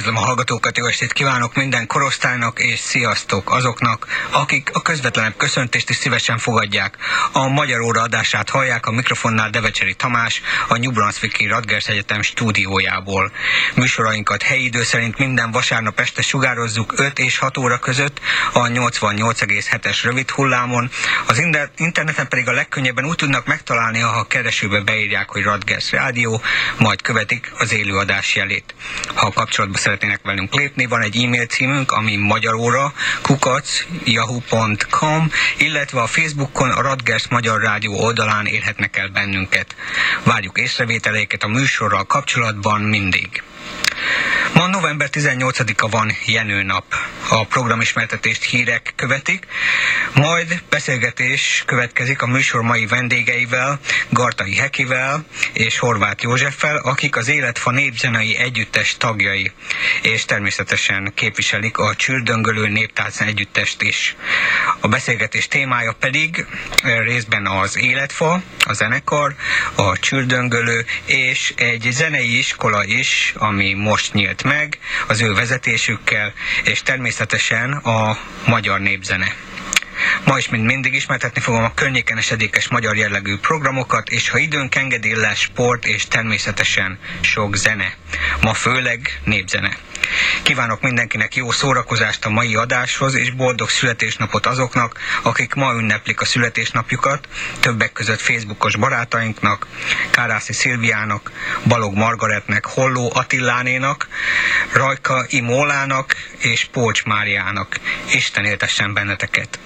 hallgatókat, jó estét kívánok minden korosztálynak, és sziasztok azoknak, akik a közvetlenebb köszöntést is szívesen fogadják. A Magyar Óra adását hallják a mikrofonnál Devecseri Tamás, a New Brunswicki Radgers Egyetem stúdiójából. Műsorainkat helyi idő szerint minden vasárnap este sugározzuk 5 és 6 óra között a 88,7-es rövid hullámon. Az interneten pedig a legkönnyebben úgy tudnak megtalálni, ha a keresőbe beírják, hogy Radgers Rádió, majd követik az élőadás jelét. Ha kapcsolatba szeretnének velünk lépni, van egy e-mail címünk, ami magyaróra kukac yahoo.com, illetve a Facebookon a Radgers Magyar Rádió oldalán érhetnek el bennünket. Várjuk észrevételeiket a műsorral kapcsolatban mindig. Ma november 18-a van Jenő-nap. A programismertetést hírek követik, majd beszélgetés következik a műsor mai vendégeivel, Gartai Hekivel és Horváth Józseffel, akik az Életfa népzenei együttes tagjai, és természetesen képviselik a Csürdöngölő néptánc együttest is. A beszélgetés témája pedig részben az Életfa, a zenekar, a Csürdöngölő és egy zenei iskola is, ami most nyílt meg az ő vezetésükkel, és természetesen a magyar népzene. Ma is, mint mindig ismertetni fogom a környéken esedékes magyar jellegű programokat, és ha időnk engedi lesz sport és természetesen sok zene. Ma főleg népzene. Kívánok mindenkinek jó szórakozást a mai adáshoz, és boldog születésnapot azoknak, akik ma ünneplik a születésnapjukat, többek között Facebookos barátainknak, Kárászi Szilviának, Balog Margaretnek, Holló Attilánénak, Rajka Imólának és Pócs Máriának. Isten éltessen benneteket!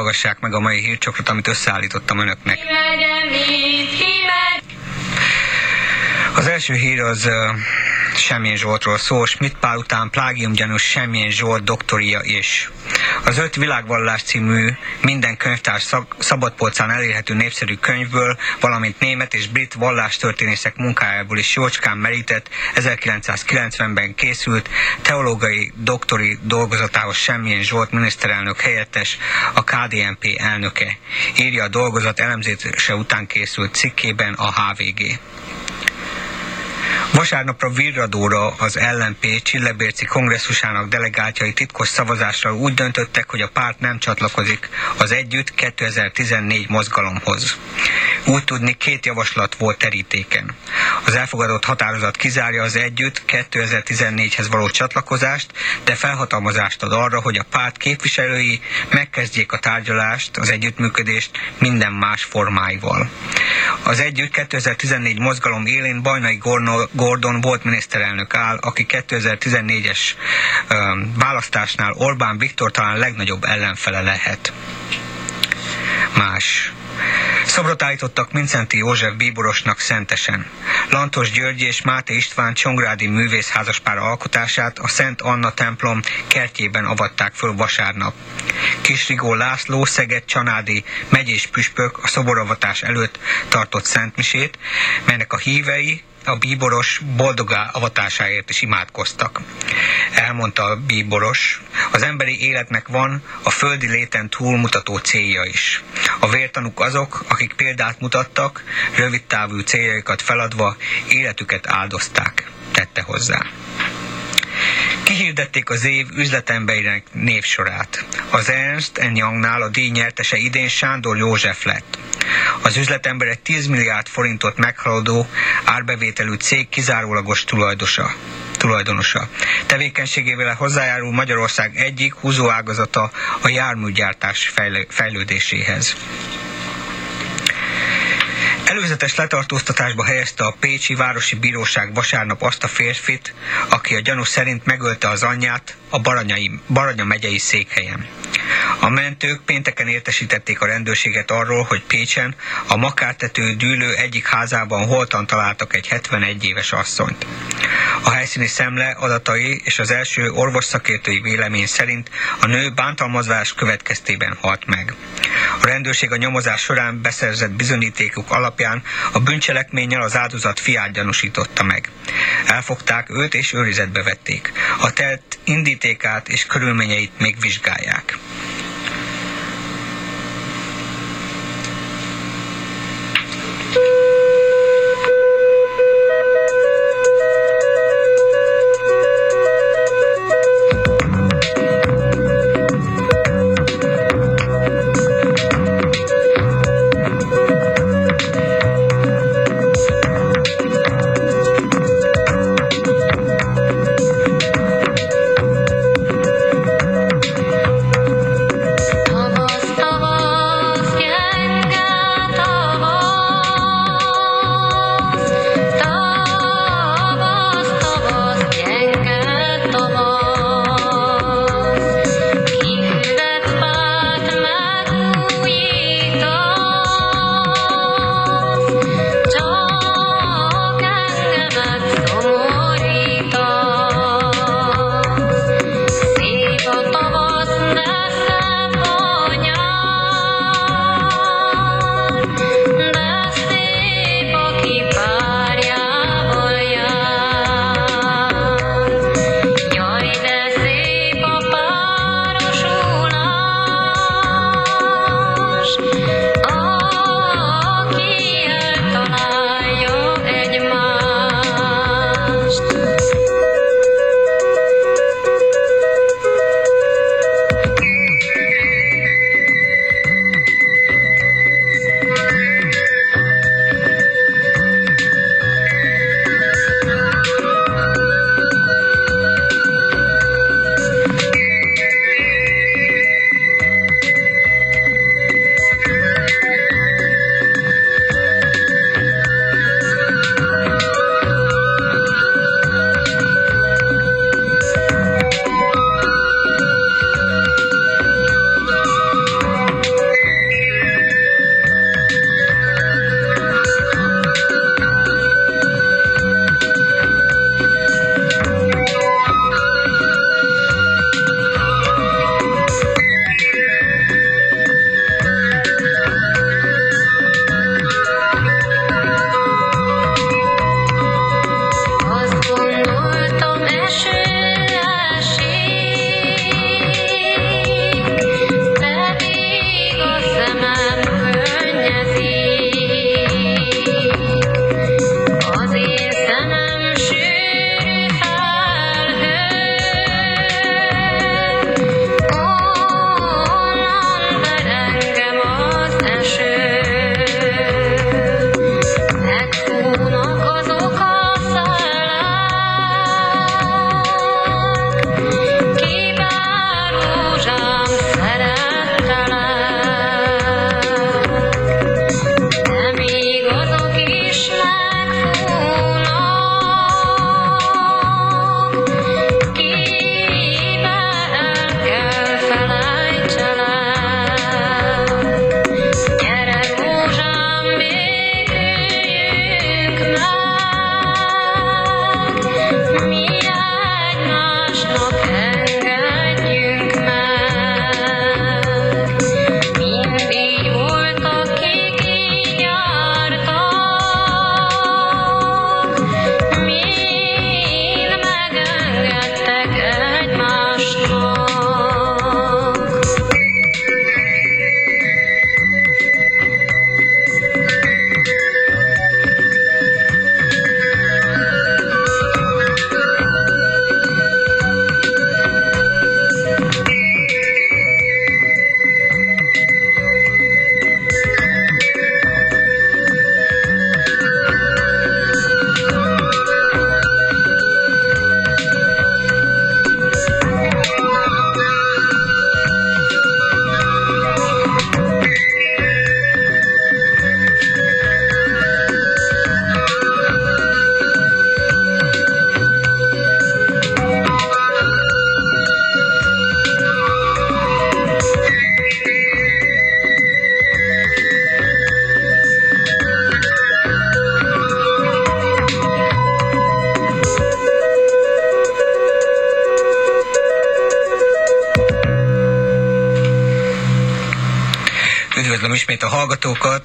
Hallgassák meg a mai hírcsokrot, amit összeállítottam önöknek. Az első hír az uh, Semmilyen Zsoltról szól, Schmidt Pál után plágiumgyanús Semmilyen Zsolt doktoria is. Az öt világvallás című minden könyvtár szabadpolcán elérhető népszerű könyvből, valamint német és brit vallástörténészek munkájából is jócskán merített 1990-ben készült teológiai doktori dolgozatához Semmilyen Zsolt miniszterelnök helyettes, a KDNP elnöke. Írja a dolgozat elemzése után készült cikkében a HVG. Vasárnapra Virradóra az LNP Csillebérci kongresszusának delegáltjai titkos szavazással úgy döntöttek, hogy a párt nem csatlakozik az Együtt 2014 mozgalomhoz. Úgy tudni két javaslat volt terítéken. Az elfogadott határozat kizárja az Együtt 2014-hez való csatlakozást, de felhatalmazást ad arra, hogy a párt képviselői megkezdjék a tárgyalást, az együttműködést minden más formáival. Az Együtt 2014 mozgalom élén Bajnai Gordon volt miniszterelnök áll, aki 2014-es választásnál Orbán Viktor talán legnagyobb ellenfele lehet. Más. Szobrot állítottak Mincenti József bíborosnak szentesen. Lantos György és Máté István Csongrádi művész házaspár alkotását a Szent Anna templom kertjében avatták föl vasárnap. Kisrigó László Szeged Csanádi megyés püspök a szoboravatás előtt tartott szentmisét, melynek a hívei a bíboros boldogá avatásáért is imádkoztak. Elmondta a bíboros, az emberi életnek van a földi léten túlmutató célja is. A vértanúk azok, akik példát mutattak, rövid távú céljaikat feladva életüket áldozták, tette hozzá. Kihirdették az év üzletembeinek névsorát. Az Ernst Youngnál a díj nyertese idén Sándor József lett. Az üzletember egy 10 milliárd forintot meghaladó árbevételű cég kizárólagos tulajdosa tulajdonosa. Tevékenységével hozzájárul Magyarország egyik húzóágazata a járműgyártás fejlődéséhez. Előzetes letartóztatásba helyezte a Pécsi Városi Bíróság vasárnap azt a férfit, aki a gyanú szerint megölte az anyját a Baranyai, Baranya megyei székhelyen. A mentők pénteken értesítették a rendőrséget arról, hogy Pécsen a makártető dűlő egyik házában holtan találtak egy 71 éves asszonyt. A helyszíni szemle adatai és az első orvosszakértői vélemény szerint a nő bántalmazás következtében halt meg. A rendőrség a nyomozás során beszerzett bizonyítékok alapján a bűncselekménnyel az áldozat fiát gyanúsította meg. Elfogták őt és őrizetbe vették. A telt indítékát és körülményeit még vizsgálják.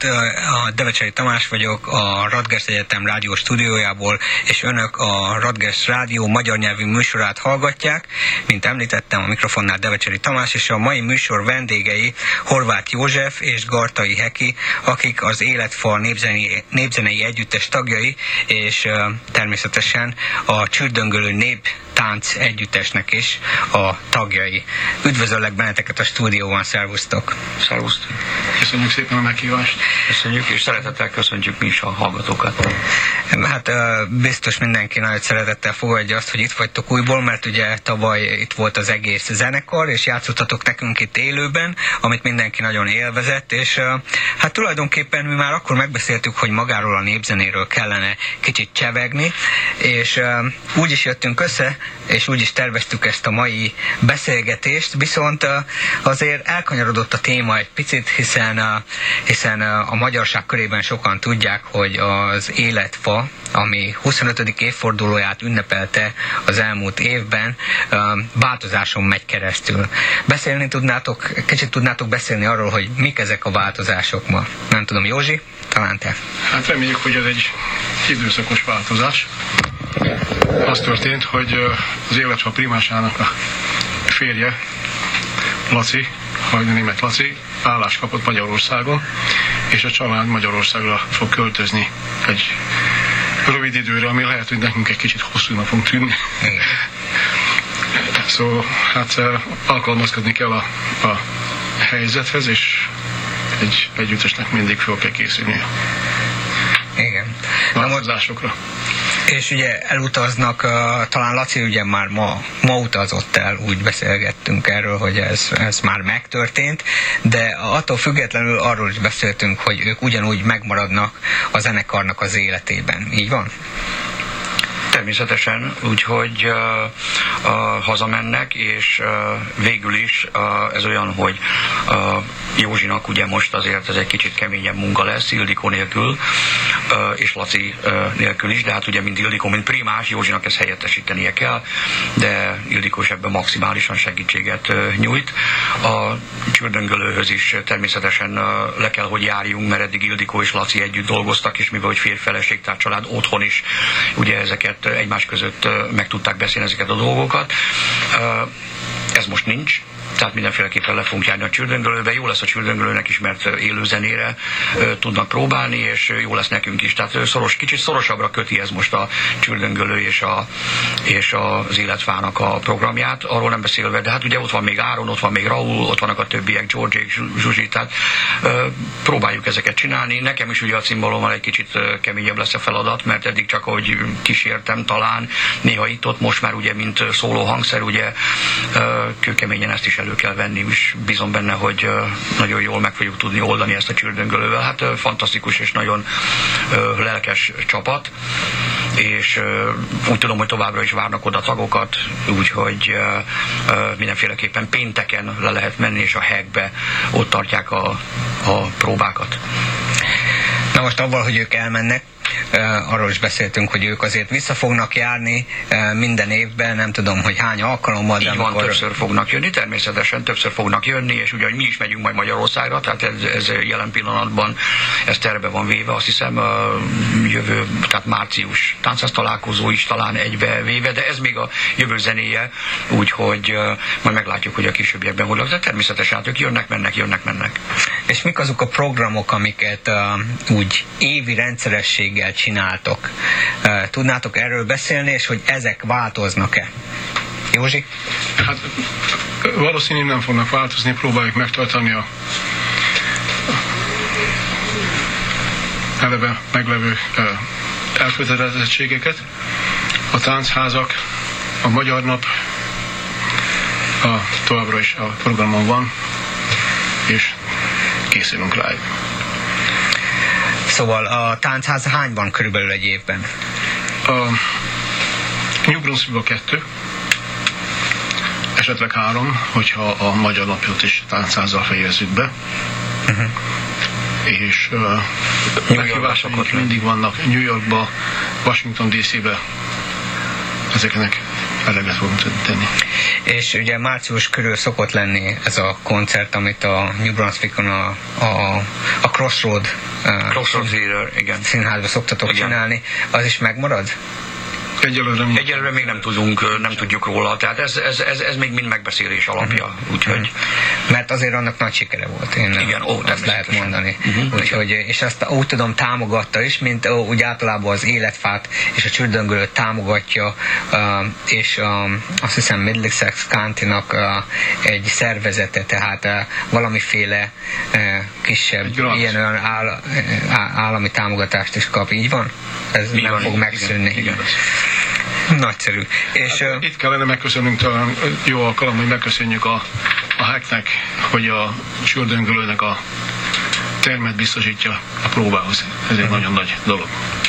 Hallgatókat, a Devecseri Tamás vagyok, a Radgers Egyetem rádió stúdiójából, és önök a Radgers Rádió magyar nyelvű műsorát hallgatják. Mint említettem, a mikrofonnál Devecseri Tamás, és a mai műsor vendégei Horváth József és Gartai Heki, akik az Életfa népzenei, népzenei együttes tagjai, és természetesen a Csürdöngölő nép tánc együttesnek is a tagjai. Üdvözöllek benneteket a stúdióban, szervusztok! Szervusztok! Köszönjük szépen a meghívást! Köszönjük, és szeretettel köszöntjük mi is a hallgatókat. Hát biztos mindenki nagy szeretettel fogadja azt, hogy itt vagytok újból, mert ugye tavaly itt volt az egész zenekar, és játszottatok nekünk itt élőben, amit mindenki nagyon élvezett, és hát tulajdonképpen mi már akkor megbeszéltük, hogy magáról a népzenéről kellene kicsit csevegni, és úgy is jöttünk össze, és úgy is terveztük ezt a mai beszélgetést, viszont azért elkanyarodott a téma egy picit, hiszen, hiszen a magyarság körében sokan tudják, hogy az életfa, ami 25. évfordulóját ünnepelte az elmúlt évben, változáson megy keresztül. Beszélni tudnátok, kicsit tudnátok beszélni arról, hogy mik ezek a változások ma. Nem tudom, Józsi, talán te. Hát reméljük, hogy ez egy időszakos változás az történt, hogy az életfa primásának a férje, Laci, vagy német Laci, állást kapott Magyarországon, és a család Magyarországra fog költözni egy rövid időre, ami lehet, hogy nekünk egy kicsit hosszú fog tűnni. Szóval hát alkalmazkodni kell a, a helyzethez, és egy együttesnek mindig fel kell készülni. Igen. Változásokra. És ugye elutaznak, uh, talán Laci ugye már ma, ma utazott el, úgy beszélgettünk erről, hogy ez, ez már megtörtént, de attól függetlenül arról is beszéltünk, hogy ők ugyanúgy megmaradnak a zenekarnak az életében. Így van? Természetesen, úgyhogy uh, uh, hazamennek, és uh, végül is uh, ez olyan, hogy uh, Józsinak ugye most azért ez egy kicsit keményebb munka lesz, Ildikó nélkül, uh, és Laci uh, nélkül is, de hát ugye mind Ildikó, mint primás, Józsinak ezt helyettesítenie kell, de Ildikó is ebben maximálisan segítséget uh, nyújt. A csürdöngölőhöz is természetesen uh, le kell, hogy járjunk, mert eddig Ildikó és Laci együtt dolgoztak, és mivel hogy férfeleség, tehát család otthon is ugye ezeket egymás között meg tudták beszélni ezeket a dolgokat. Ez most nincs, tehát mindenféleképpen le fogunk járni a csürdöngölőbe. Jó lesz a csürdöngölőnek is, mert élő zenére tudnak próbálni, és jó lesz nekünk is. Tehát szoros, kicsit szorosabbra köti ez most a csürdöngölő és, a, és az életfának a programját, arról nem beszélve, de hát ugye ott van még Áron, ott van még Raúl, ott vannak a többiek, George, Zsuzsi, tehát próbáljuk ezeket csinálni. Nekem is ugye a cimbalommal egy kicsit keményebb lesz a feladat, mert eddig csak ahogy kísértem talán, néha itt ott, most már ugye mint szóló hangszer, ugye kőkeményen ezt is elő kell venni, és bízom benne, hogy nagyon jól meg fogjuk tudni oldani ezt a csürdöngölővel. Hát fantasztikus és nagyon lelkes csapat, és úgy tudom, hogy továbbra is várnak oda tagokat, úgyhogy mindenféleképpen pénteken le lehet menni, és a hegbe ott tartják a, a próbákat. Na most avval, hogy ők elmennek, arról is beszéltünk, hogy ők azért vissza fognak járni minden évben, nem tudom, hogy hány alkalommal. Így van, amikor... többször fognak jönni, természetesen többször fognak jönni, és ugye mi is megyünk majd Magyarországra, tehát ez, ez jelen pillanatban ez terve van véve, azt hiszem jövő, tehát március táncház találkozó is talán egybe véve, de ez még a jövő zenéje, úgyhogy majd meglátjuk, hogy a későbbiekben hogy de természetesen hát ők jönnek, mennek, jönnek, mennek. És mik azok a programok, amiket uh, úgy évi rendszerességgel céggel csináltok. Tudnátok erről beszélni, és hogy ezek változnak-e? Józsi? Hát valószínűleg nem fognak változni, próbáljuk megtartani a eleve meglevő elkötelezettségeket. A táncházak, a Magyar Nap, a, továbbra is a programon van, és készülünk rá. Szóval a táncház hányban körülbelül egy évben? A New Brunswickban kettő, esetleg három, hogyha a magyar napot is táncházzal fejezzük be. Uh-huh. És uh, meghívások mindig vannak New Yorkba, Washington DC-be, ezeknek eleget fogunk tudni tenni. És ugye március körül szokott lenni ez a koncert, amit a New Brunswickon a, a, a Crossroad, uh, Crossroads Theater, igen. színházba szoktatok Igen. csinálni. Az is megmarad? Egyelőre mi Egyelőre még nem tudunk, nem tudjuk róla, tehát ez, ez, ez, ez még mind megbeszélés alapja, úgyhogy Mert azért annak nagy sikere volt. Én Igen, ó, azt lehet mondani. Mhm. Úgyhogy, és azt úgy tudom támogatta is, mint ó, úgy általában az életfát és a csürdöngölőt támogatja, és azt hiszem Middlesex County-nak uh, egy szervezete, tehát valamiféle kisebb ilyen olyan áll, állami támogatást is kap. Így van? Ez Így nem van, fog igen, megszűnni. igen. Nagyszerű. És uh, Itt kellene megköszönnünk talán jó alkalom, hogy megköszönjük a, a hacknek, hogy a sürdöngölőnek a termet biztosítja a próbához. Ez egy nagyon nagy dolog.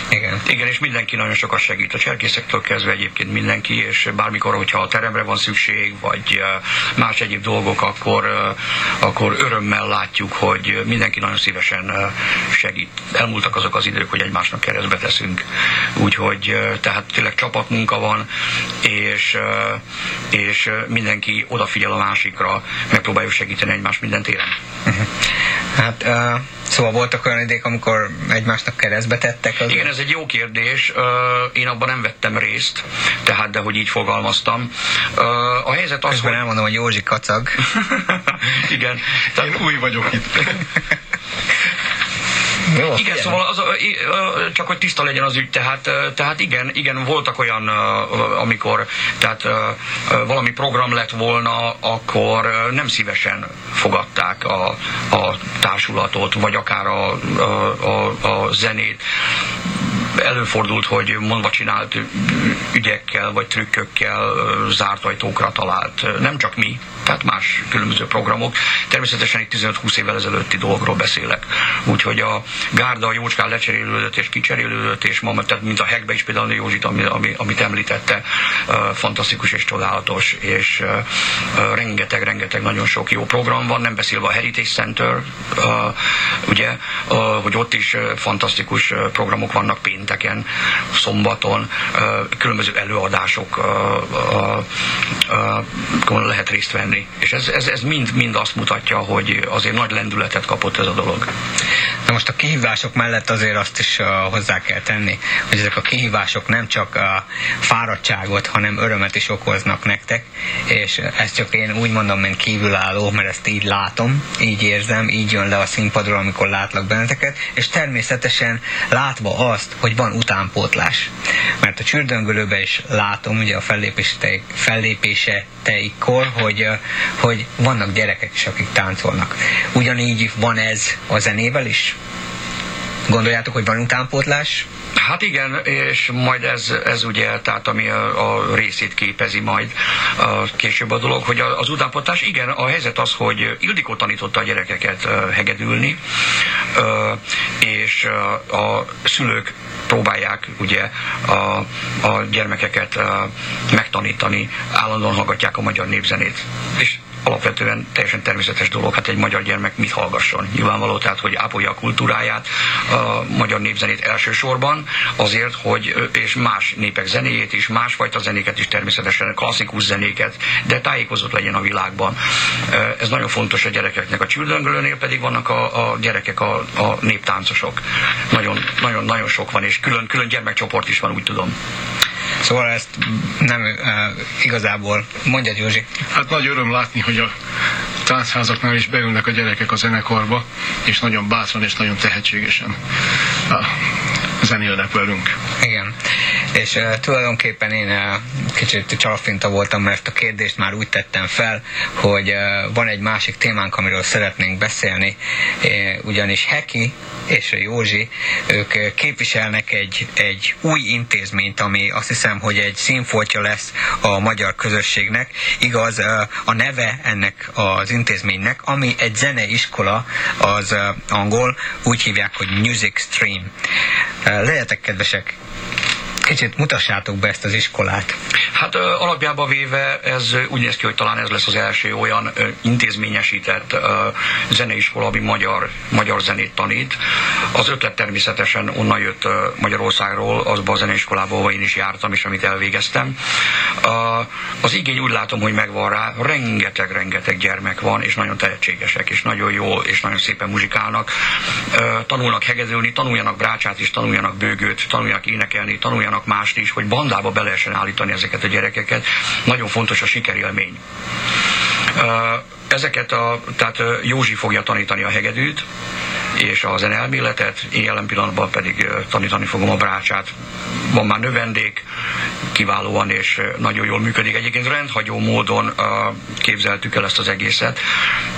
igen. Igen, és mindenki nagyon sokat segít. A cserkészektől kezdve egyébként mindenki, és bármikor, hogyha a teremre van szükség, vagy más egyéb dolgok, akkor, akkor örömmel látjuk, hogy mindenki nagyon szívesen segít. Elmúltak azok az idők, hogy egymásnak keresztbe teszünk. Úgyhogy eh, tehát tényleg csapatmunka van, és, és mindenki odafigyel a másikra, megpróbáljuk segíteni egymást minden téren. Hát, uh, szóval voltak olyan idék, amikor egymásnak keresztbe tettek. Az Igen, ez egy jó kérdés. Én abban nem vettem részt, tehát, de hogy így fogalmaztam. A helyzet az, Közben hogy... elmondom, hogy Józsi kacag. Igen. Tehát, Én új vagyok itt. Jó, igen, figyelj. szóval az, csak hogy tiszta legyen az ügy, tehát, tehát igen, igen, voltak olyan, amikor tehát valami program lett volna, akkor nem szívesen fogadták a, a társulatot, vagy akár a, a, a, a zenét. Előfordult, hogy mondva csinált ügyekkel vagy trükkökkel zárt ajtókra talált. Nem csak mi, tehát más különböző programok. Természetesen itt 15-20 évvel ezelőtti dolgokról beszélek. Úgyhogy a gárda a jócskán lecserélődött és kicserélődött, és ma, tehát mint a Hegbe is például Józsit, ami, ami, amit említette, fantasztikus és csodálatos, és rengeteg-rengeteg nagyon sok jó program van, nem beszélve a Heritage Center, ugye, hogy ott is fantasztikus programok vannak pénteken, szombaton, különböző előadások lehet részt venni. És ez, ez, ez mind, mind azt mutatja, hogy azért nagy lendületet kapott ez a dolog. Na most a kihívások mellett azért azt is hozzá kell tenni, hogy ezek a kihívások nem csak uh, fáradtságot, hanem örömet is okoznak nektek, és ezt csak én úgy mondom, mint kívülálló, mert ezt így látom, így érzem, így jön le a színpadról, amikor látlak benneteket, és természetesen látva azt, hogy van utánpótlás. Mert a csürdöngölőben is látom, ugye a fellépéseteik, fellépéseteikkor, hogy, uh, hogy vannak gyerekek is, akik táncolnak. Ugyanígy van ez a zenével is? Gondoljátok, hogy van utánpótlás? Hát igen, és majd ez, ez ugye, tehát ami a, a részét képezi majd a később a dolog, hogy az utánpótlás, igen, a helyzet az, hogy Ildikó tanította a gyerekeket hegedülni, és a szülők próbálják ugye a, a gyermekeket megtanítani, állandóan hallgatják a magyar népzenét. És alapvetően teljesen természetes dolog, hát egy magyar gyermek mit hallgasson. Nyilvánvaló, tehát, hogy ápolja a kultúráját, a magyar népzenét elsősorban, azért, hogy és más népek zenéjét is, másfajta zenéket is természetesen, klasszikus zenéket, de tájékozott legyen a világban. Ez nagyon fontos a gyerekeknek. A csüldöngölőnél pedig vannak a, a gyerekek, a, a néptáncosok. Nagyon, nagyon, nagyon sok van, és külön, külön gyermekcsoport is van, úgy tudom. Szóval ezt nem uh, igazából, mondja Józsi. Hát nagy öröm látni, hogy a táncházaknál is beülnek a gyerekek a zenekarba, és nagyon bátran és nagyon tehetségesen zenélnek velünk. Igen. És uh, tulajdonképpen én uh, kicsit csalfinta voltam, mert a kérdést már úgy tettem fel, hogy uh, van egy másik témánk, amiről szeretnénk beszélni, uh, ugyanis Heki és Józsi, ők uh, képviselnek egy, egy új intézményt, ami azt hiszem, hogy egy színfoltja lesz a magyar közösségnek. Igaz, uh, a neve ennek az intézménynek, ami egy zeneiskola, az uh, angol, úgy hívják, hogy Music Stream. Uh, legyetek kedvesek, Kicsit mutassátok be ezt az iskolát. Hát alapjában véve ez úgy néz ki, hogy talán ez lesz az első olyan intézményesített zeneiskola, ami magyar, magyar zenét tanít. Az ötlet természetesen onnan jött Magyarországról, azban a zeneiskolából, ahol én is jártam, és amit elvégeztem. Az igény úgy látom, hogy megvan rá, rengeteg-rengeteg gyermek van, és nagyon tehetségesek, és nagyon jó, és nagyon szépen muzsikálnak. Tanulnak hegedülni, tanuljanak brácsát is, tanuljanak bőgőt, tanuljanak énekelni, tanuljanak mást is, hogy bandába be lehessen állítani ezeket a gyerekeket. Nagyon fontos a sikerélmény. Ezeket a, tehát Józsi fogja tanítani a hegedűt, és a zeneelméletet, én jelen pillanatban pedig tanítani fogom a brácsát. Van már növendék, kiválóan és nagyon jól működik. Egyébként rendhagyó módon képzeltük el ezt az egészet,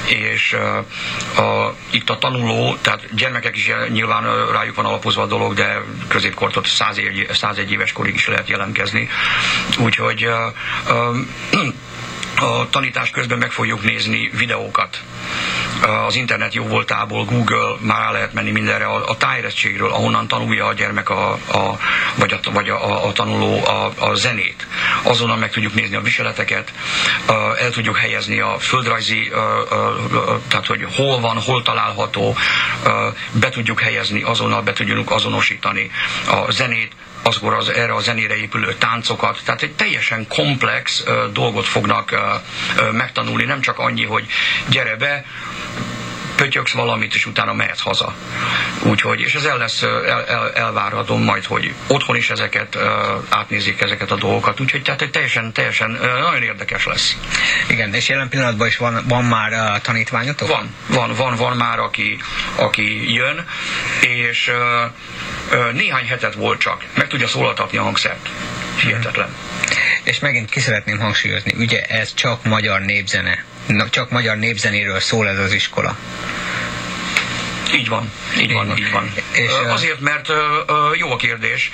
és a, itt a tanuló, tehát gyermekek is nyilván rájuk van alapozva a dolog, de középkortot 101, 101 éves korig is lehet jelentkezni. Úgyhogy a tanítás közben meg fogjuk nézni videókat. Az internet jó voltából, Google, már rá lehet menni mindenre, a, a tájérettségről, ahonnan tanulja a gyermek, a, a, vagy, a, vagy a, a tanuló a, a zenét. Azonnal meg tudjuk nézni a viseleteket, el tudjuk helyezni a földrajzi, tehát hogy hol van, hol található, be tudjuk helyezni, azonnal be tudjuk azonosítani a zenét, azkor az erre a zenére épülő táncokat, tehát egy teljesen komplex dolgot fognak megtanulni, nem csak annyi, hogy gyere be, pötyöksz valamit, és utána mehetsz haza. Úgyhogy, és ez el lesz, el, el, elvárható majd, hogy otthon is ezeket átnézik ezeket a dolgokat, úgyhogy tehát egy teljesen, teljesen nagyon érdekes lesz. Igen, és jelen pillanatban is van, van már uh, tanítványotok? Van, van, van, van már, aki, aki jön, és uh, néhány hetet volt csak, meg tudja szólaltatni a hangszert. Hihetetlen. És megint ki szeretném hangsúlyozni, ugye ez csak magyar népzene csak magyar népzenéről szól ez az iskola. Így van, így van, így van. És, Azért, mert jó a kérdés,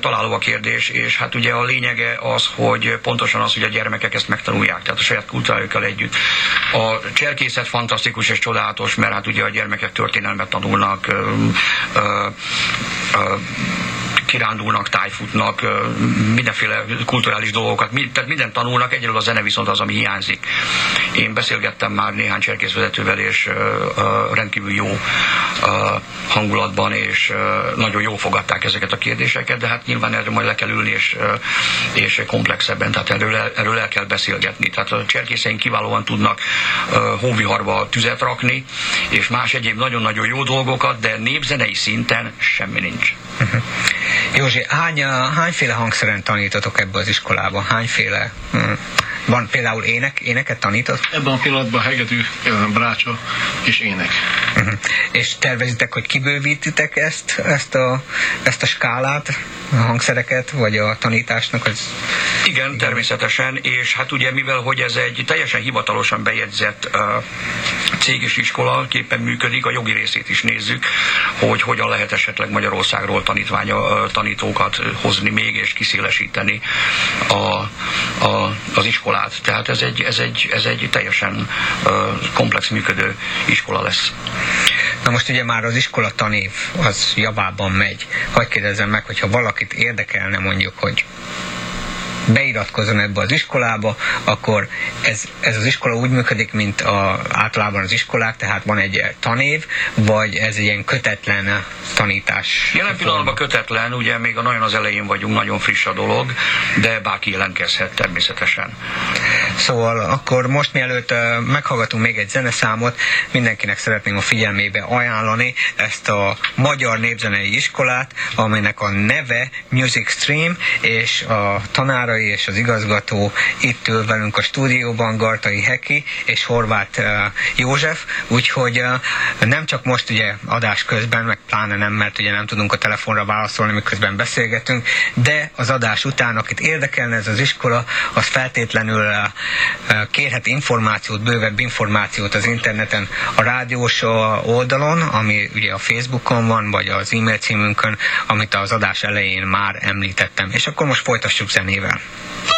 találó a kérdés, és hát ugye a lényege az, hogy pontosan az, hogy a gyermekek ezt megtanulják, tehát a saját kultúrájukkal együtt. A cserkészet fantasztikus és csodálatos, mert hát ugye a gyermekek történelmet tanulnak, kirándulnak, tájfutnak, mindenféle kulturális dolgokat, tehát minden tanulnak, egyről a zene viszont az, ami hiányzik. Én beszélgettem már néhány cserkészvezetővel, és rendkívül jó hangulatban, és nagyon jól fogadták ezeket a kérdéseket, de hát nyilván erről majd le kell ülni, és, és komplexebben, tehát erről, erről el kell beszélgetni. Tehát a cserkészeink kiválóan tudnak hóviharba tüzet rakni, és más egyéb nagyon-nagyon jó dolgokat, de népzenei szinten semmi nincs. Uh-huh. Józsi, hány, hányféle hangszeren tanítotok ebbe az iskolába? Hányféle? Hm. Van például ének, éneket tanított? Ebben a pillanatban hegedű, brácsa és ének. Uh-huh. És tervezitek, hogy kibővítitek ezt, ezt a, ezt a skálát, a hangszereket, vagy a tanításnak az... Igen, igen, természetesen, és hát ugye mivel, hogy ez egy teljesen hivatalosan bejegyzett uh, cég és iskola képen működik, a jogi részét is nézzük, hogy hogyan lehet esetleg Magyarországról tanítványa, uh, tanítókat hozni még, és kiszélesíteni a, a, az iskolát iskolát. Tehát ez egy, ez egy, ez egy teljesen komplex működő iskola lesz. Na most ugye már az iskola tanév az javában megy. Hogy kérdezzem meg, hogyha valakit érdekelne mondjuk, hogy beiratkozzon ebbe az iskolába, akkor ez, ez az iskola úgy működik, mint a, általában az iskolák, tehát van egy tanév, vagy ez egy ilyen kötetlen tanítás? Jelen pillanatban kötetlen, ugye még a nagyon az elején vagyunk, nagyon friss a dolog, de bárki jelentkezhet természetesen. Szóval akkor most mielőtt meghallgatunk még egy zeneszámot, mindenkinek szeretném a figyelmébe ajánlani ezt a Magyar Népzenei Iskolát, amelynek a neve Music Stream, és a tanára Gartai és az igazgató itt ül velünk a stúdióban, Gartai Heki és Horváth József, úgyhogy nem csak most ugye adás közben, meg pláne nem, mert ugye nem tudunk a telefonra válaszolni, miközben beszélgetünk, de az adás után, akit érdekelne ez az iskola, az feltétlenül kérhet információt, bővebb információt az interneten a rádiós oldalon, ami ugye a Facebookon van, vagy az e-mail címünkön, amit az adás elején már említettem. És akkor most folytassuk zenével. Yeah.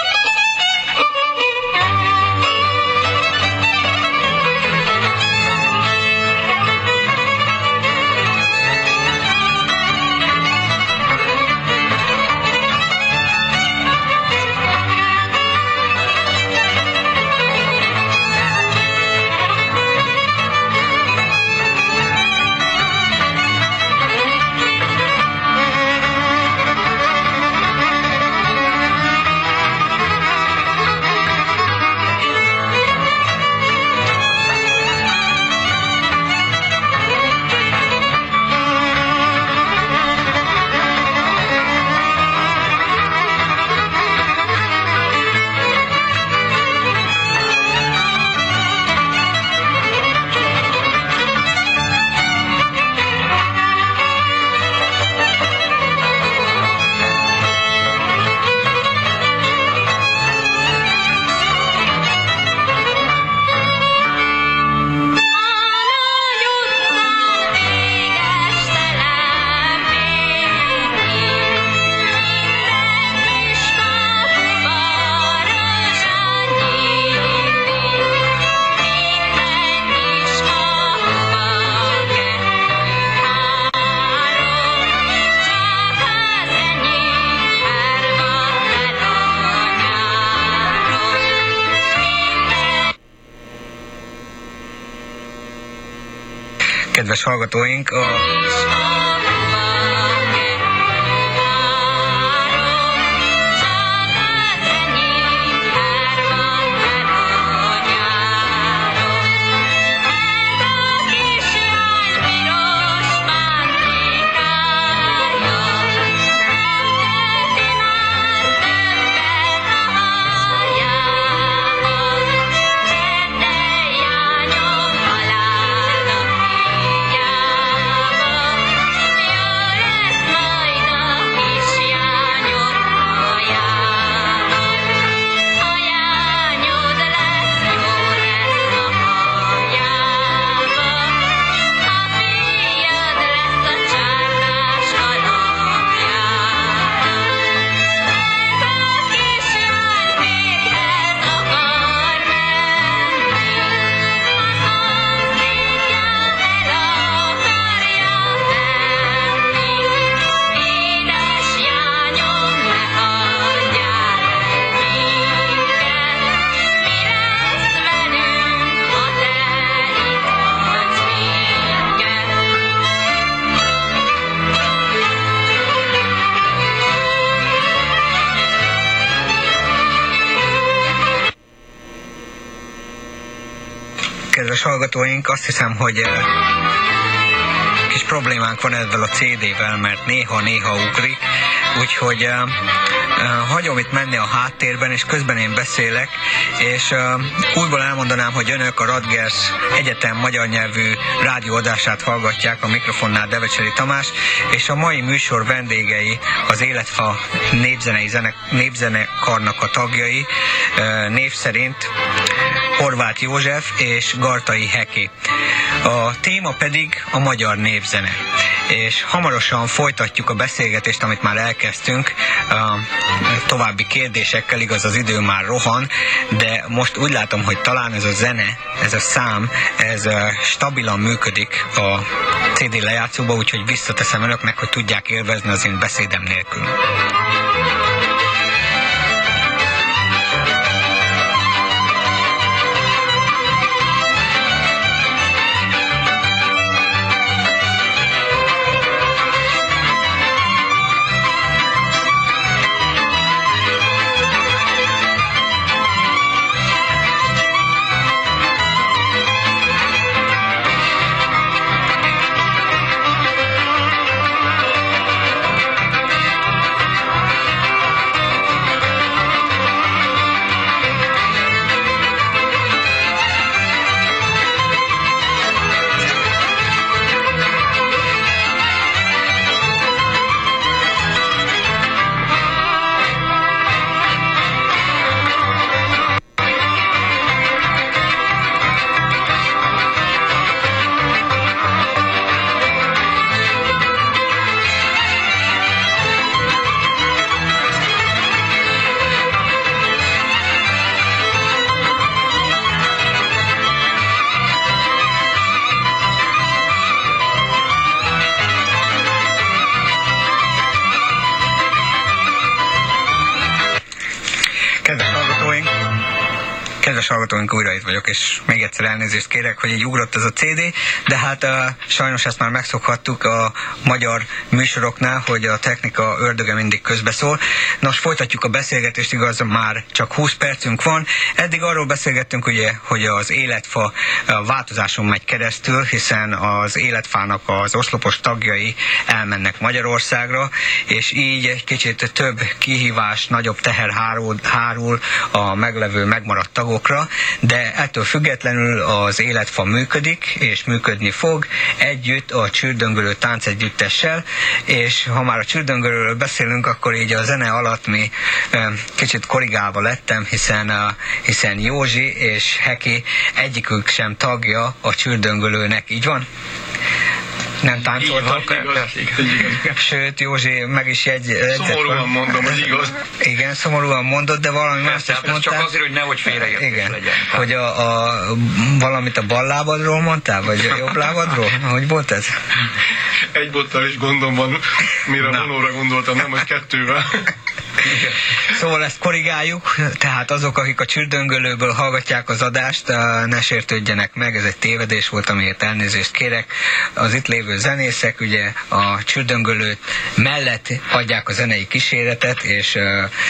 Kedves hallgatóink, hallgatóink, azt hiszem, hogy eh, kis problémánk van ezzel a CD-vel, mert néha-néha ugrik, úgyhogy uh, uh, hagyom itt menni a háttérben, és közben én beszélek, és uh, újból elmondanám, hogy önök a Radgers Egyetem magyar nyelvű rádióadását hallgatják, a mikrofonnál Devecseri Tamás, és a mai műsor vendégei az Életfa népzenei zene, népzenekarnak a tagjai, név szerint Horváth József és Gartai Heki. A téma pedig a magyar népzene. És hamarosan folytatjuk a beszélgetést, amit már elkezdtünk, további kérdésekkel, igaz az idő már rohan, de most úgy látom, hogy talán ez a zene, ez a szám, ez stabilan működik a CD lejátszóba, úgyhogy visszateszem önöknek, hogy tudják élvezni az én beszédem nélkül. Így ugrott ez a CD, de hát sajnos ezt már megszokhattuk a magyar műsoroknál, hogy a technika ördöge mindig közbeszól. Nos, folytatjuk a beszélgetést, igaz, már csak 20 percünk van. Eddig arról beszélgettünk, ugye, hogy az életfa változáson megy keresztül, hiszen az életfának az oszlopos tagjai elmennek Magyarországra, és így egy kicsit több kihívás, nagyobb teher hárul a meglevő megmaradt tagokra, de ettől függetlenül az életfa működik, és működni fog, együtt a csürdöngölő táncegyüttessel, és ha már a csürdöngölőről beszélünk, akkor így a zene alatt mi kicsit korrigálva lettem, hiszen, hiszen Józsi és Heki egyikük sem tagja a csürdöngölőnek, így van? Nem táncoltak. Sőt, Józsi meg is egy... Szomorúan mondom, hogy igaz. Igen, szomorúan mondott, de valami más is mondtál. Csak azért, hogy nehogy félreértés Igen. legyen. Hogy a, a, valamit a bal lábadról mondtál, vagy a jobb lábadról? Hogy volt ez? Egy bottal is gondom van, mire Na. monóra gondoltam, nem, hogy kettővel. Szóval ezt korrigáljuk, tehát azok, akik a csürdöngölőből hallgatják az adást, ne sértődjenek meg, ez egy tévedés volt, amiért elnézést kérek. Az itt lévő zenészek ugye a csürdöngölőt mellett adják a zenei kíséretet, és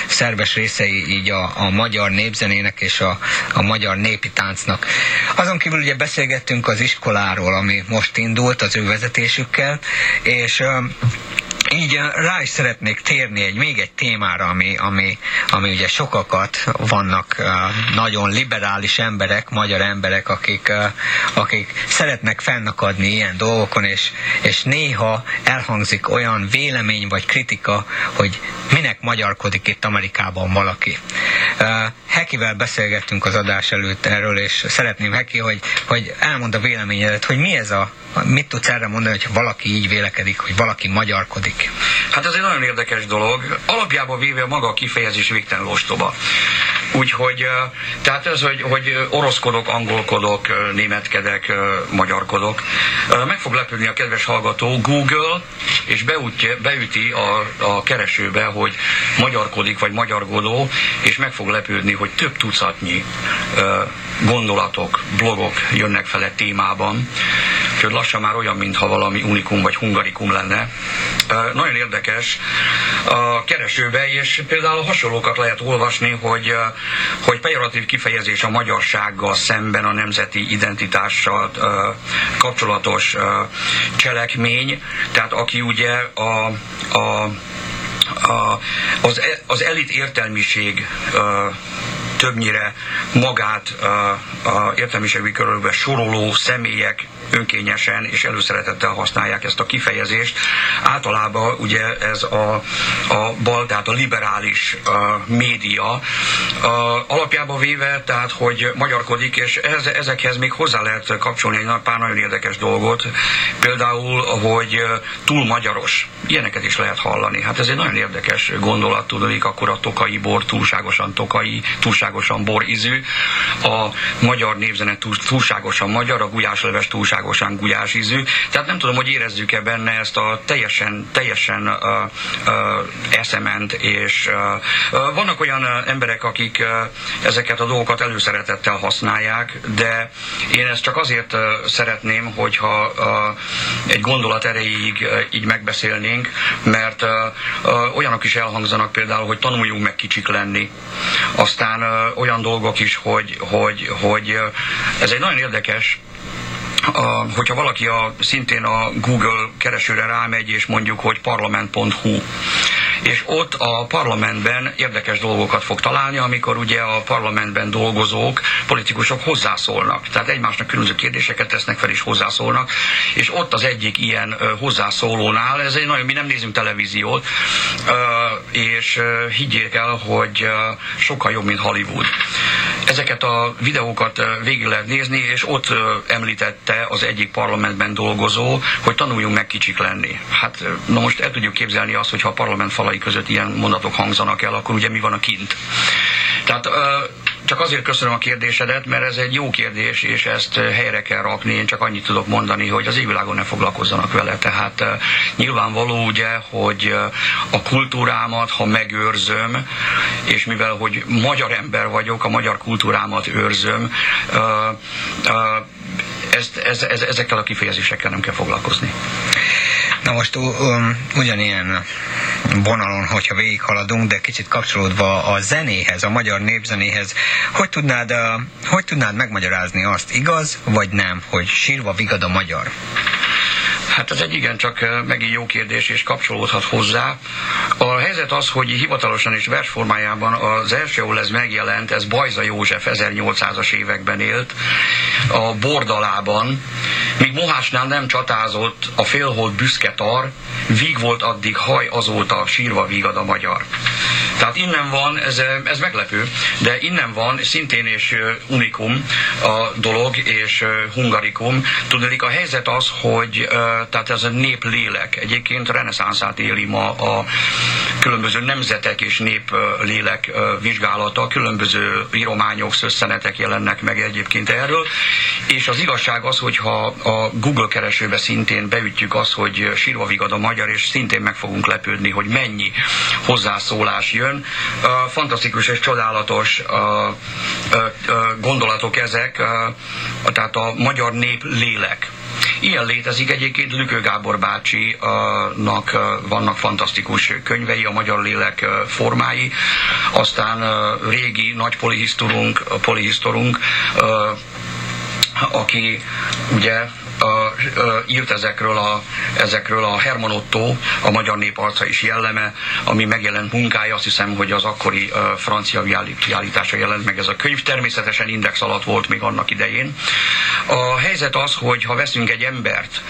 szerves részei így a, a magyar népzenének és a, a magyar népi táncnak. Azon kívül ugye beszélgettünk az iskoláról, ami most indult az ő vezetésükkel, és így rá is szeretnék térni egy még egy témára, ami, ami, ami ugye sokakat vannak nagyon liberális emberek, magyar emberek, akik, akik szeretnek fennakadni ilyen dolgokon, és, és néha elhangzik olyan vélemény vagy kritika, hogy minek magyarkodik itt Amerikában valaki. Uh, Hekivel beszélgettünk az adás előtt erről, és szeretném Heki, hogy, hogy elmond a véleményedet, hogy mi ez a, mit tudsz erre mondani, hogy valaki így vélekedik, hogy valaki magyarkodik? Hát ez egy nagyon érdekes dolog. Alapjában véve maga a kifejezés végtelen ostoba. Úgyhogy, tehát ez, hogy, hogy oroszkodok, angolkodok, németkedek, magyarkodok. Meg fog lepődni a kedves hallgató Google, és beütje, beüti a, a keresőbe, hogy magyarkodik, vagy magyargodó, és meg fog lepődni, hogy több tucatnyi gondolatok, blogok jönnek fele témában. Úgyhogy lassan már olyan, mintha valami unikum vagy hungarikum lenne. Nagyon érdekes a keresőbe, és például hasonlókat lehet olvasni, hogy, hogy pejoratív kifejezés a magyarsággal szemben a nemzeti identitással kapcsolatos cselekmény, tehát aki ugye a, a a, az, e, az elit értelmiség többnyire magát a, a értelmiségi körülbe soroló személyek önkényesen és előszeretettel használják ezt a kifejezést. Általában ugye ez a, a bal, tehát a liberális a média a, alapjába véve, tehát hogy magyarkodik, és ez, ezekhez még hozzá lehet kapcsolni egy pár nagyon érdekes dolgot, például, hogy túl magyaros. Ilyeneket is lehet hallani. Hát ez egy nagyon érdekes gondolat, tudnék, akkor a tokai bor túlságosan tokai, túlságosan bor ízű, a magyar névzene túlságosan magyar, a gulyásleves túlságosan túlságosan gulyás. Tehát nem tudom, hogy érezzük-e benne ezt a teljesen, teljesen uh, uh, eszement, és uh, vannak olyan emberek, akik uh, ezeket a dolgokat előszeretettel használják, de én ezt csak azért uh, szeretném, hogyha uh, egy gondolat erejéig uh, így megbeszélnénk, mert uh, uh, olyanok is elhangzanak például, hogy tanuljunk meg kicsik lenni. Aztán uh, olyan dolgok is, hogy, hogy, hogy uh, ez egy nagyon érdekes, a, hogyha valaki a, szintén a Google keresőre rámegy, és mondjuk, hogy parlament.hu, és ott a parlamentben érdekes dolgokat fog találni, amikor ugye a parlamentben dolgozók, politikusok hozzászólnak. Tehát egymásnak különböző kérdéseket tesznek fel és hozzászólnak, és ott az egyik ilyen hozzászólónál, ez egy nagyon, mi nem nézünk televíziót, és higgyék el, hogy sokkal jobb, mint Hollywood. Ezeket a videókat végig lehet nézni, és ott említette az egyik parlamentben dolgozó, hogy tanuljunk meg kicsik lenni. Hát na most el tudjuk képzelni azt, hogy ha a parlament falai között ilyen mondatok hangzanak el, akkor ugye mi van a kint. Tehát csak azért köszönöm a kérdésedet, mert ez egy jó kérdés, és ezt helyre kell rakni. Én csak annyit tudok mondani, hogy az égvilágon ne foglalkozzanak vele. Tehát nyilvánvaló ugye, hogy a kultúrámat, ha megőrzöm, és mivel, hogy magyar ember vagyok, a magyar kultúrámat őrzöm, ezt, ez, ez, ezekkel a kifejezésekkel nem kell foglalkozni. Na most um, ugyanilyen vonalon, hogyha végighaladunk, de kicsit kapcsolódva a zenéhez, a magyar népzenéhez, hogy tudnád, uh, hogy tudnád megmagyarázni azt, igaz vagy nem, hogy sírva vigad a magyar? Hát ez egy igencsak megint jó kérdés, és kapcsolódhat hozzá. A helyzet az, hogy hivatalosan és versformájában az első, ahol ez megjelent, ez Bajza József 1800-as években élt, a Bordalában, míg Mohásnál nem csatázott a félhold büszke tar, víg volt addig haj azóta sírva vígad a magyar. Tehát innen van, ez, ez meglepő, de innen van szintén és unikum a dolog, és hungarikum. Tudnék, a helyzet az, hogy tehát ez a néplélek egyébként reneszánszát éli ma a különböző nemzetek és néplélek vizsgálata, különböző írományok, szösszenetek jelennek meg egyébként erről, és az igazság az, hogyha a Google keresőbe szintén beütjük azt, hogy sírva vigad a magyar, és szintén meg fogunk lepődni, hogy mennyi hozzászólás jön. Fantasztikus és csodálatos gondolatok ezek, tehát a magyar nép lélek Ilyen létezik egyébként Lükő Gábor bácsinak vannak fantasztikus könyvei, a magyar lélek formái, aztán régi nagy polihisztorunk, polihisztorunk aki ugye írt ezekről a, ezekről a Herman Otto, a magyar nép arca is jelleme, ami megjelent munkája, azt hiszem, hogy az akkori francia kiállítása jelent meg ez a könyv, természetesen index alatt volt még annak idején. A helyzet az, hogy ha veszünk egy embert,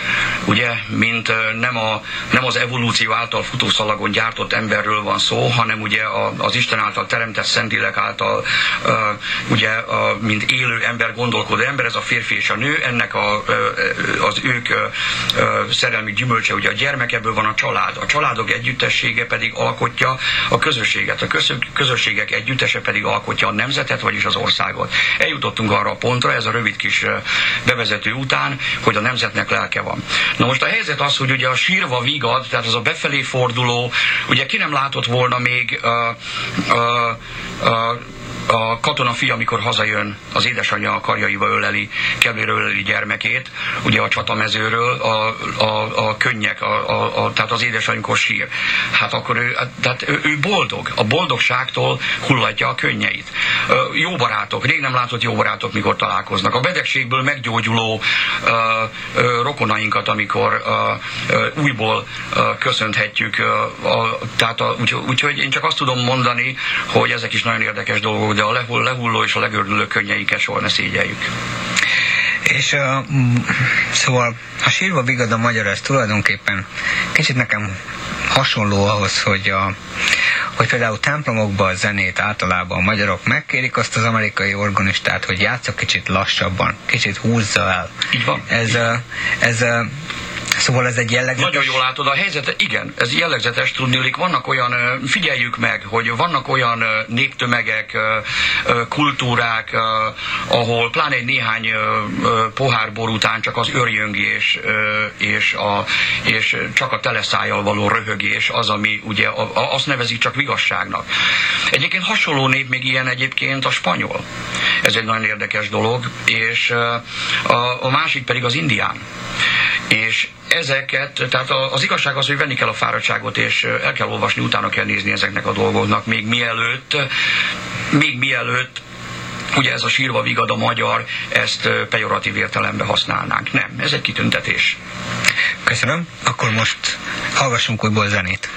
ugye, mint nem, a, nem az evolúció által futószalagon gyártott emberről van szó, hanem ugye az Isten által teremtett Szentlélek által ugye, mint élő ember, gondolkodó ember, ez a férfi és a nő, ennek a, az ők szerelmi gyümölcse, ugye a gyermek, ebből van a család. A családok együttessége pedig alkotja a közösséget. A közösségek együttese pedig alkotja a nemzetet, vagyis az országot. Eljutottunk arra a pontra, ez a rövid kis bevezető után, hogy a nemzetnek lelke van. Na most a helyzet az, hogy ugye a sírva vigad, tehát az a befelé forduló, ugye ki nem látott volna még uh, uh, uh, a katona fia, amikor hazajön, az édesanyja a karjaiba öleli, kebléről öleli gyermekét, ugye a csatamezőről, a, a, a könnyek, a, a, a, tehát az édesanyjukor sír. Hát akkor ő, tehát ő, ő boldog, a boldogságtól hullatja a könnyeit. Jó barátok, rég nem látott jó barátok, mikor találkoznak. A betegségből meggyógyuló ö, ö, rokonainkat, amikor ö, ö, újból ö, köszönhetjük. Ö, a, tehát úgyhogy úgy, úgy, én csak azt tudom mondani, hogy ezek is nagyon érdekes dolgok, de a lehull, lehulló és a legördülő könnyeiket soha ne szégyeljük. És uh, szóval a sírva vigad a magyar, ez tulajdonképpen kicsit nekem hasonló ahhoz, hogy, a, hogy például templomokban a zenét általában a magyarok megkérik azt az amerikai organistát, hogy játsza kicsit lassabban, kicsit húzza el. Így van. Ez, ez, ez Szóval ez egy jellegzetes... Nagyon jól látod a helyzetet, igen, ez jellegzetes tudnilik. Vannak olyan, figyeljük meg, hogy vannak olyan néptömegek, kultúrák, ahol pláne egy néhány pohár bor után csak az örjöngés és, a, és csak a teleszájjal való röhögés az, ami ugye azt nevezik csak vigasságnak. Egyébként hasonló nép még ilyen egyébként a spanyol. Ez egy nagyon érdekes dolog, és a, a másik pedig az indián. És ezeket, tehát az igazság az, hogy venni kell a fáradtságot, és el kell olvasni, utána kell nézni ezeknek a dolgoknak, még mielőtt, még mielőtt ugye ez a sírva vigad a magyar, ezt pejoratív értelemben használnánk. Nem, ez egy kitüntetés. Köszönöm. Akkor most hallgassunk újból zenét.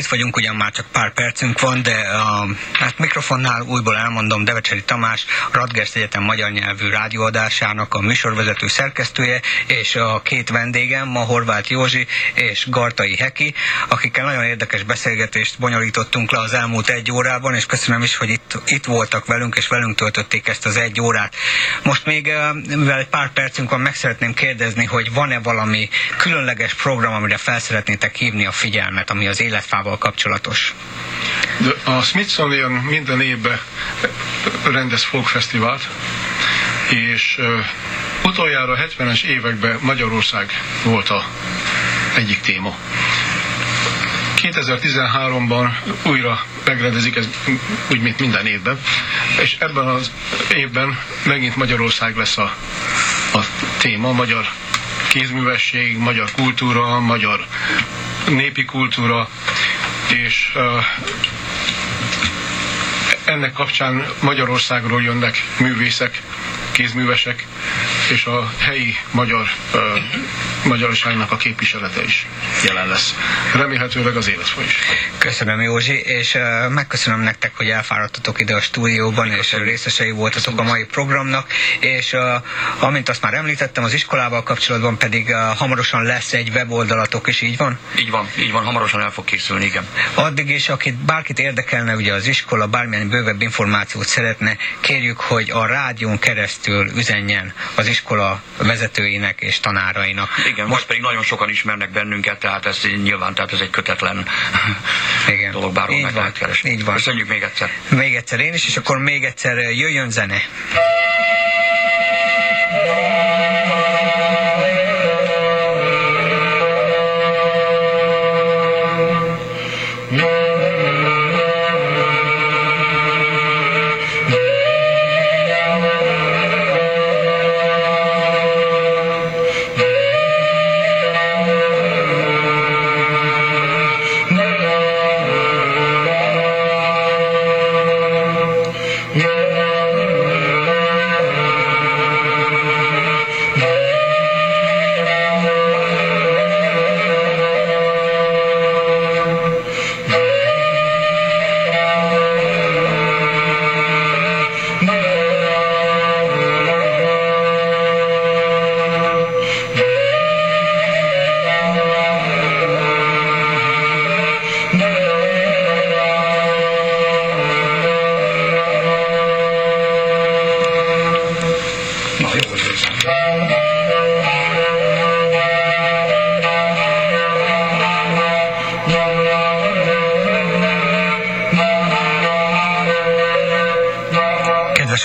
Itt vagyunk, ugyan már csak pár percünk van, de a hát mikrofonnál újból elmondom, Devecseri Tamás, Radgersz Egyetem magyar nyelvű rádióadásának a műsorvezető szerkesztője, és a két vendégem, ma Horváth Józsi és Gartai Heki, akikkel nagyon érdekes beszélgetést bonyolítottunk le az elmúlt egy órában, és köszönöm is, hogy itt, itt voltak velünk, és velünk töltötték ezt az egy órát. Most még, mivel egy pár percünk van, meg szeretném kérdezni, hogy van-e valami különleges program, amire fel szeretnétek hívni a figyelmet, ami az életfával kapcsolatos? De a Smithsonian minden évben rendez folkfesztivált, és utoljára 70-es években Magyarország volt a egyik téma. 2013-ban újra megrendezik ez úgy, mint minden évben, és ebben az évben megint Magyarország lesz a, a téma, magyar kézművesség, magyar kultúra, magyar népi kultúra, és ennek kapcsán Magyarországról jönnek művészek, kézművesek, és a helyi magyar uh, magyarságnak a képviselete is jelen lesz. Remélhetőleg az életfoly is. Köszönöm Józsi, és uh, megköszönöm nektek, hogy elfáradtatok ide a stúdióban, Köszönöm. és részesei voltatok a mai programnak, és uh, amint azt már említettem, az iskolával kapcsolatban pedig uh, hamarosan lesz egy weboldalatok is, így van? Így van, így van, hamarosan el fog készülni, igen. Addig is, akit bárkit érdekelne, ugye az iskola bármilyen bővebb információt szeretne, kérjük, hogy a rádión keresztül üzenjen az iskola vezetőinek és tanárainak. Igen, most pedig nagyon sokan ismernek bennünket, tehát ez nyilván tehát ez egy kötetlen Igen. dolog, bárhol így meg van, lehet keresni. Így van. Köszönjük még egyszer. Még egyszer én is, és akkor még egyszer jöjjön zene.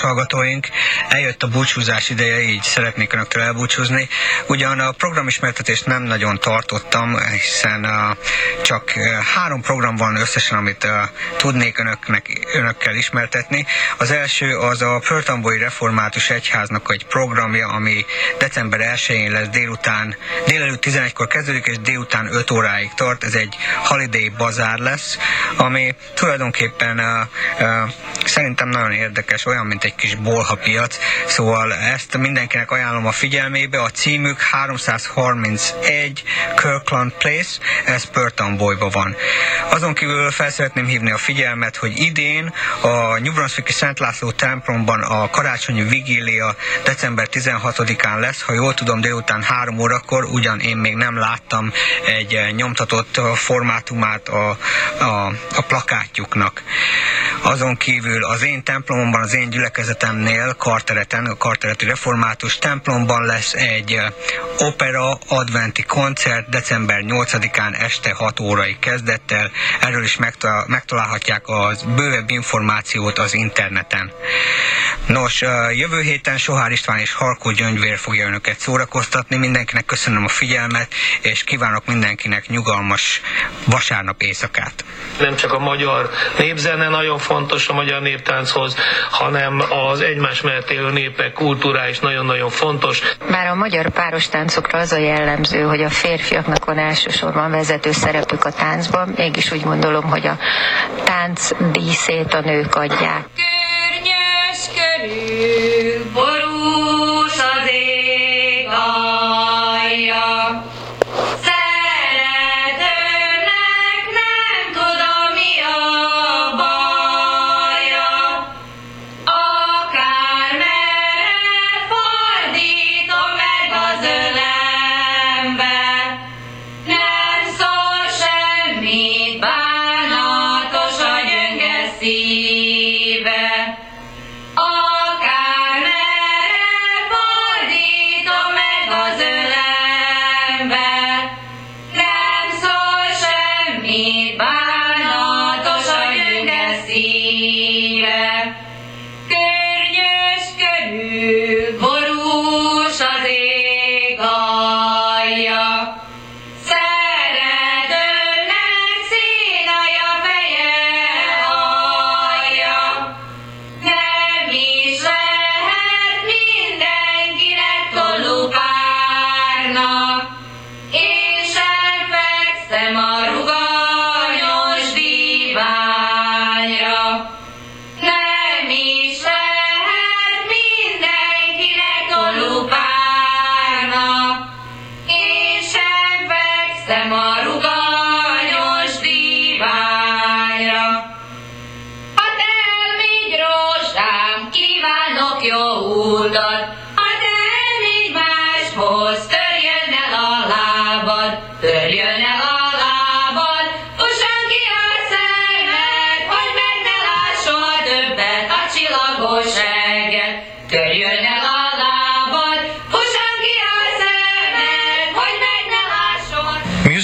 Hallgatóink, eljött a búcsúzás ideje, így szeretnék önöktől elbúcsúzni. Ugyan a programismertetést nem nagyon tartottam, hiszen uh, csak uh, három program van összesen, amit uh, tudnék önöknek, önökkel ismertetni. Az első az a Pörtambói Református Egyháznak egy programja, ami december 1-én lesz délután, délelőtt 11-kor kezdődik, és délután 5 óráig tart. Ez egy holiday bazár lesz, ami tulajdonképpen uh, uh, szerintem nagyon érdekes, olyan, mint egy kis bolhapiac, szóval ezt mindenkinek ajánlom a figyelmébe. A címük 331 Kirkland Place, ez Pörton Boyba van. Azon kívül fel szeretném hívni a figyelmet, hogy idén a New Brunswicki Szent László templomban a karácsonyi vigília december 16-án lesz, ha jól tudom, délután 3 órakor, ugyan én még nem láttam egy nyomtatott formátumát a, a, a plakátjuknak. Azon kívül az én templomomban, az én gyülekezetemnél, Kartereten, a Kartereti Református templomban lesz egy opera adventi koncert december 8-án este 6 órai kezdettel. Erről is megtalálhatják az bővebb információt az interneten. Nos, jövő héten Sohár István és Harkó Gyöngyvér fogja önöket szórakoztatni. Mindenkinek köszönöm a figyelmet, és kívánok mindenkinek nyugalmas vasárnap éjszakát. Nem csak a magyar népzene nagyon fontos a magyar néptánchoz, hanem az egymás mellett élő népek kultúrá is nagyon-nagyon fontos. Már a magyar páros táncokra az a jellemző, hogy a férfiaknak van elsősorban vezető szerepük a táncban, mégis úgy gondolom, hogy a tánc díszét a nők adják.